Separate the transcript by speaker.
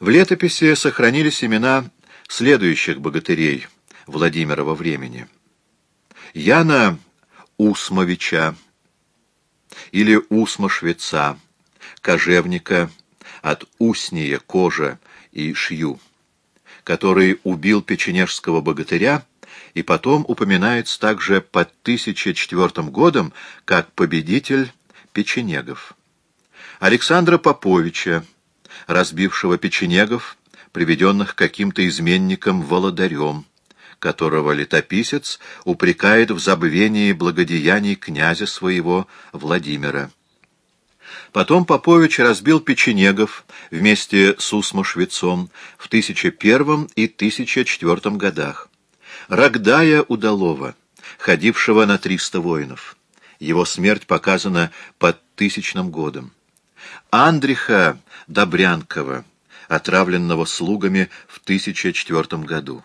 Speaker 1: В летописи сохранились имена следующих богатырей Владимирова времени. Яна Усмовича или Усма-швеца, кожевника от Усния, кожа и шью, который убил печенежского богатыря и потом упоминается также под 1004 годом как победитель печенегов. Александра Поповича, разбившего печенегов, приведенных каким-то изменником Володарем, которого летописец упрекает в забвении благодеяний князя своего Владимира. Потом Попович разбил печенегов вместе с Усмо-швецом в 1001 и 1004 годах. Рогдая Удалова, ходившего на 300 воинов. Его смерть показана под тысячным годом. Андриха Добрянкова, отравленного слугами в 1004 году.